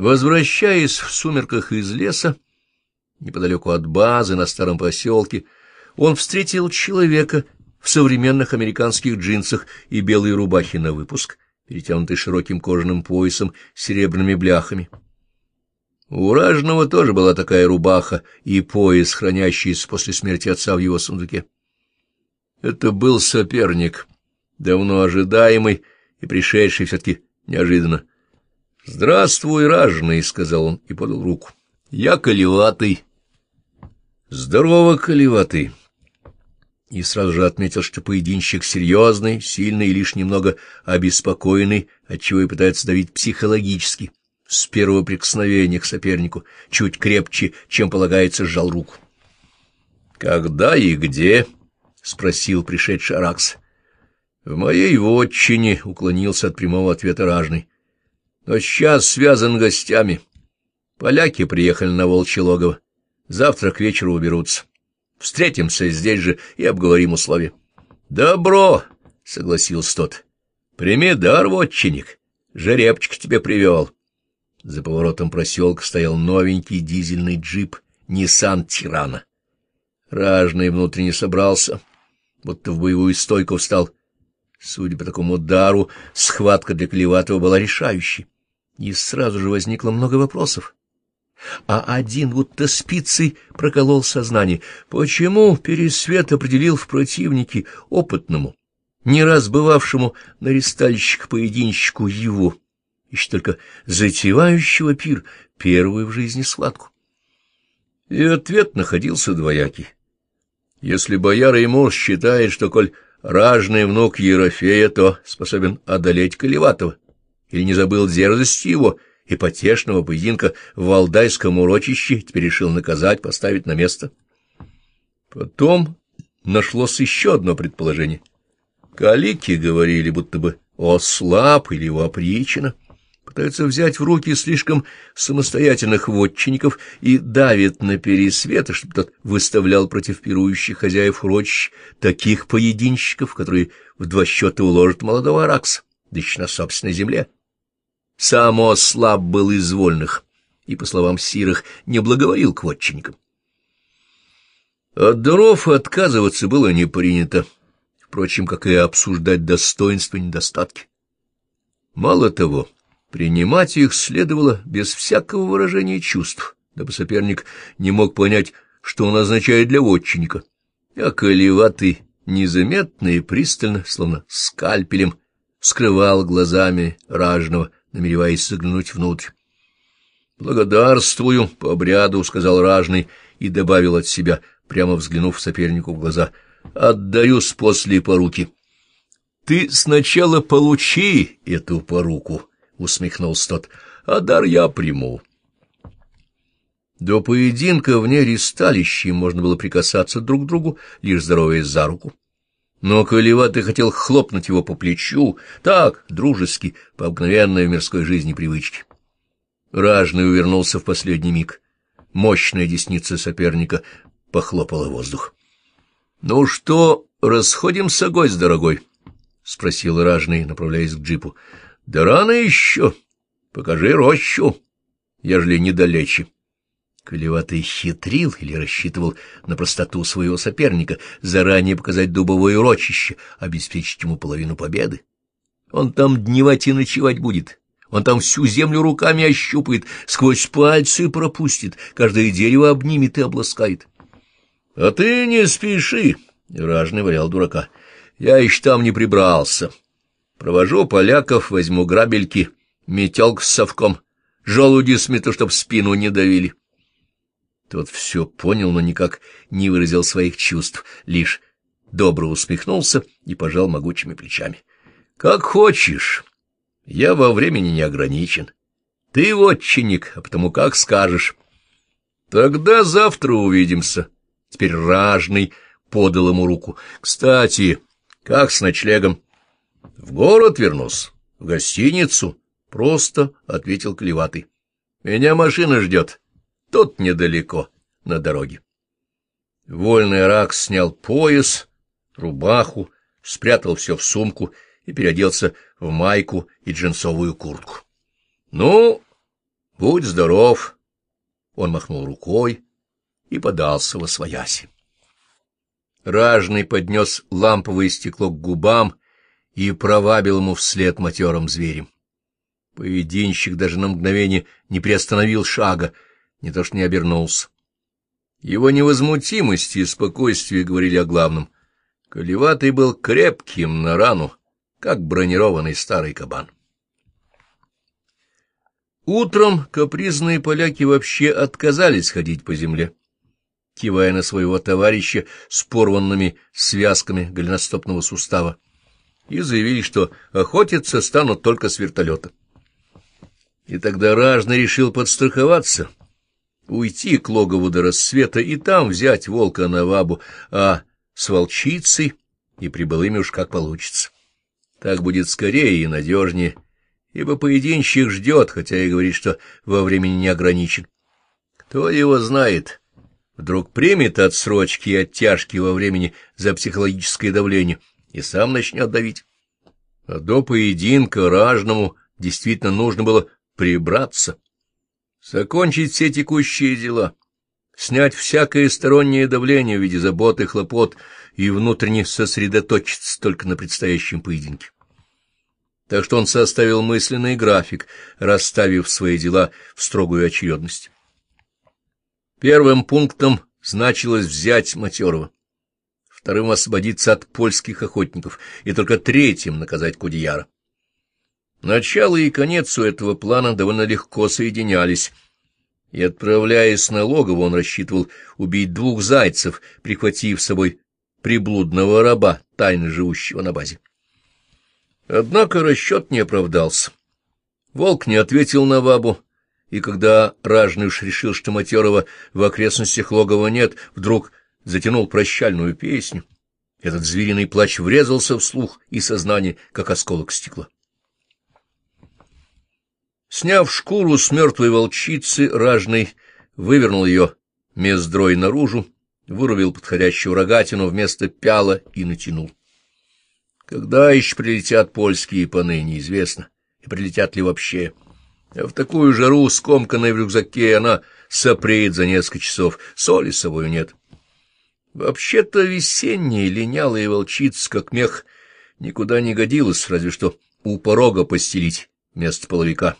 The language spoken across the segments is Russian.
Возвращаясь в сумерках из леса, неподалеку от базы на старом поселке, он встретил человека в современных американских джинсах и белой рубахе на выпуск, перетянутой широким кожаным поясом с серебряными бляхами. У Ражного тоже была такая рубаха и пояс, хранящийся после смерти отца в его сундуке. Это был соперник, давно ожидаемый и пришедший все-таки неожиданно. — Здравствуй, ражный, — сказал он и подал руку. — Я Колеватый. — Здорово, Колеватый. И сразу же отметил, что поединщик серьезный, сильный и лишь немного обеспокоенный, отчего и пытается давить психологически. С первого прикосновения к сопернику чуть крепче, чем полагается, сжал руку. — Когда и где? — спросил пришедший Аракс. — В моей вотчине уклонился от прямого ответа ражный но сейчас связан гостями. Поляки приехали на Волчье логово. Завтра к вечеру уберутся. Встретимся здесь же и обговорим условия. — Добро, — согласился тот. — Прими дар, вотчинник. Жеребчик тебе привел. За поворотом проселка стоял новенький дизельный джип Ниссан Тирана. Ражный внутренне собрался, будто в боевую стойку встал. Судя по такому удару, схватка для Клеватова была решающей, и сразу же возникло много вопросов. А один будто спицей проколол сознание. Почему Пересвет определил в противнике опытному, не раз бывавшему на рестальщик-поединщику его, еще только затевающего пир, первую в жизни схватку? И ответ находился двоякий. Если бояр Эмур считает, что, коль ражный внук Ерофея, то способен одолеть Колеватова. Или не забыл дерзости его и потешного поединка в Валдайском урочище, теперь решил наказать, поставить на место. Потом нашлось еще одно предположение. Калики говорили, будто бы ослаб или его опричина пытаются взять в руки слишком самостоятельных вотчинников и давят на пересвета, чтобы тот выставлял против пирующих хозяев урочищ таких поединщиков, которые в два счета уложат молодого Аракса, да еще на собственной земле. Само слаб был из вольных и, по словам Сирах, не благоволил к вотчинникам. От даров отказываться было не принято, впрочем, как и обсуждать достоинства и недостатки. Мало того, Принимать их следовало без всякого выражения чувств, дабы соперник не мог понять, что он означает для вотчинника. А колеватый, незаметно и пристально, словно скальпелем, скрывал глазами ражного, намереваясь заглянуть внутрь. «Благодарствую по обряду», — сказал ражный и добавил от себя, прямо взглянув сопернику в глаза, «отдаюсь после поруки». «Ты сначала получи эту поруку», усмехнулся тот, — а дар я приму. До поединка вне ристалища можно было прикасаться друг к другу, лишь здороваясь за руку. Но Колеватый хотел хлопнуть его по плечу, так, дружески, по обыкновенной в мирской жизни привычке. Ражный увернулся в последний миг. Мощная десница соперника похлопала воздух. — Ну что, расходимся, гость дорогой? — спросил Ражный, направляясь к джипу. Да рано еще. Покажи рощу, ежели недалече. Колеватый хитрил или рассчитывал на простоту своего соперника, заранее показать дубовое рочище, обеспечить ему половину победы. Он там дневать и ночевать будет. Он там всю землю руками ощупает, сквозь пальцы пропустит, каждое дерево обнимет и обласкает. — А ты не спеши, — ражный валял дурака. — Я еще там не прибрался. — Провожу поляков, возьму грабельки, метелк с совком, желуди смету, чтоб спину не давили. Тот все понял, но никак не выразил своих чувств, лишь добро усмехнулся и пожал могучими плечами. — Как хочешь. Я во времени не ограничен. Ты вотчинник, а потому как скажешь. — Тогда завтра увидимся. Теперь ражный подал ему руку. — Кстати, как с ночлегом? —— В город вернусь, в гостиницу, — просто ответил Клеватый. — Меня машина ждет. Тут недалеко, на дороге. Вольный рак снял пояс, рубаху, спрятал все в сумку и переоделся в майку и джинсовую куртку. — Ну, будь здоров. Он махнул рукой и подался во свояси. Ражный поднес ламповое стекло к губам и провабил ему вслед матерым зверем. Поединщик даже на мгновение не приостановил шага, не то что не обернулся. Его невозмутимость и спокойствие говорили о главном. Колеватый был крепким на рану, как бронированный старый кабан. Утром капризные поляки вообще отказались ходить по земле, кивая на своего товарища с порванными связками голеностопного сустава, и заявили, что охотиться станут только с вертолета. И тогда Ражный решил подстраховаться, уйти к логову до рассвета и там взять волка на вабу, а с волчицей и прибылыми уж как получится. Так будет скорее и надежнее, ибо поединщик ждет, хотя и говорит, что во времени не ограничен. Кто его знает, вдруг примет отсрочки и оттяжки во времени за психологическое давление и сам начнет давить. А до поединка ражному действительно нужно было прибраться, закончить все текущие дела, снять всякое стороннее давление в виде забот и хлопот и внутренне сосредоточиться только на предстоящем поединке. Так что он составил мысленный график, расставив свои дела в строгую очередность. Первым пунктом значилось взять Матерова, вторым — освободиться от польских охотников, и только третьим — наказать Кудеяра. Начало и конец у этого плана довольно легко соединялись, и, отправляясь на логово, он рассчитывал убить двух зайцев, прихватив с собой приблудного раба, тайно живущего на базе. Однако расчет не оправдался. Волк не ответил на бабу, и когда Ражный уж решил, что Матерова в окрестностях логова нет, вдруг затянул прощальную песню. Этот звериный плач врезался в слух и сознание, как осколок стекла. Сняв шкуру с мертвой волчицы, ражный вывернул ее мездрой наружу, вырубил подходящую рогатину вместо пяла и натянул. Когда еще прилетят польские паны, неизвестно, и прилетят ли вообще. А в такую жару, скомканной в рюкзаке, она сопреет за несколько часов, соли с собой нет. Вообще-то весенняя линялая волчица, как мех, никуда не годилась, разве что у порога постелить вместо половика.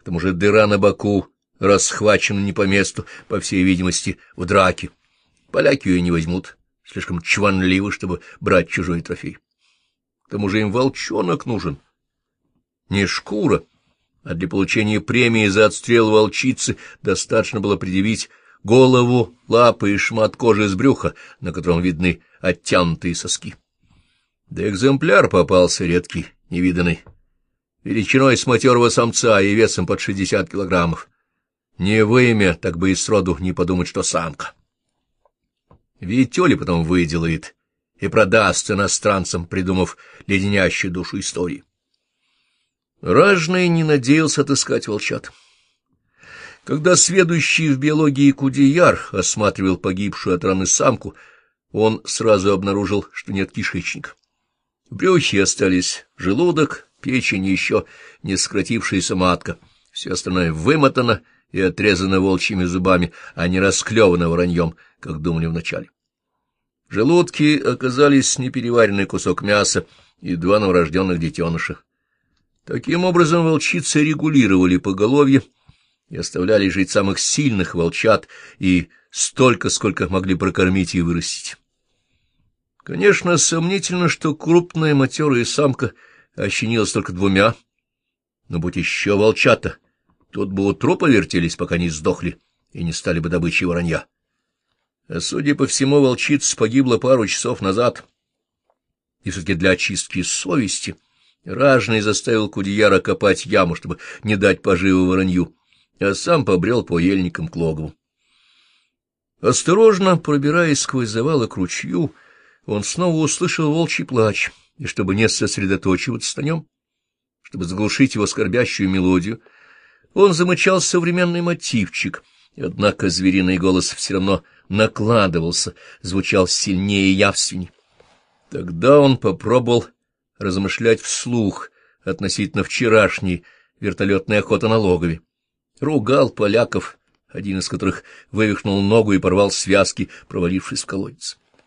К тому же дыра на боку расхвачена не по месту, по всей видимости, в драке. Поляки ее не возьмут, слишком чванливы, чтобы брать чужой трофей. К тому же им волчонок нужен. Не шкура, а для получения премии за отстрел волчицы достаточно было предъявить голову, лапы и шмат кожи с брюха, на котором видны оттянутые соски. Да экземпляр попался редкий, невиданный величиной с матерого самца и весом под шестьдесят килограммов. Не вымя, так бы и сроду не подумать, что самка. Оля потом выделает и продаст иностранцам, придумав леденящую душу истории. Ражный не надеялся отыскать волчат. Когда сведущий в биологии Кудеяр осматривал погибшую от раны самку, он сразу обнаружил, что нет кишечника. В брюхе остались желудок, печень еще не сократившаяся матка. Все остальное вымотано и отрезано волчьими зубами, а не расклевано враньем, как думали вначале. Желудки оказались непереваренный кусок мяса и два новорожденных детеныша. Таким образом волчицы регулировали поголовье и оставляли жить самых сильных волчат и столько, сколько могли прокормить и вырастить. Конечно, сомнительно, что крупная матерая самка — ощенилась только двумя. Но будь еще волчата, тут бы у трупа вертелись, пока не сдохли и не стали бы добычей воронья. А, судя по всему, волчица погибла пару часов назад. И все-таки для очистки совести Ражный заставил Кудеяра копать яму, чтобы не дать поживу воронью, а сам побрел по ельникам к логову. Осторожно пробираясь сквозь завалы к ручью, он снова услышал волчий плач — и чтобы не сосредоточиваться на нем, чтобы заглушить его скорбящую мелодию, он замычал современный мотивчик, однако звериный голос все равно накладывался, звучал сильнее и явственней. Тогда он попробовал размышлять вслух относительно вчерашней вертолетной охоты на логове. ругал поляков, один из которых вывихнул ногу и порвал связки, провалившись в колодец.